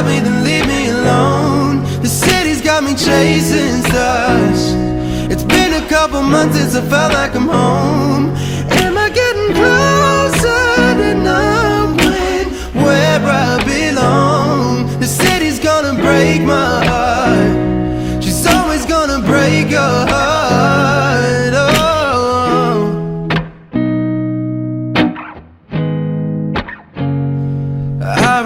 Love me, then leave me alone. The city's got me chasing stars. It's been a couple months since I felt like I'm home. Am I getting closer to knowing where I belong? The city's gonna break my heart. She's always gonna break your heart.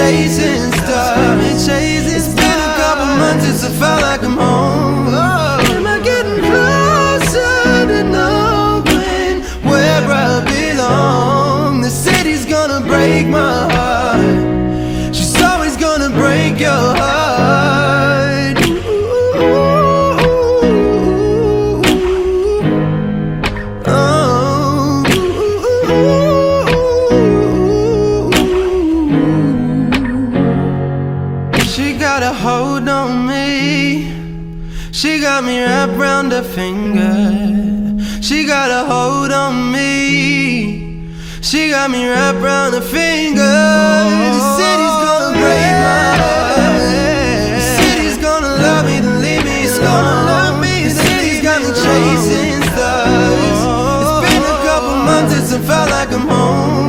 chasing stars. It's been a couple months since I felt like I'm home. Oh. Got a hold on me. She got me wrapped round her finger. She got a hold on me. She got me wrapped round her finger. The city's gonna break my heart. The city's gonna love me, then leave me It's gonna love me. The city's got me chasing stars. It's been a couple months since I felt like I'm home.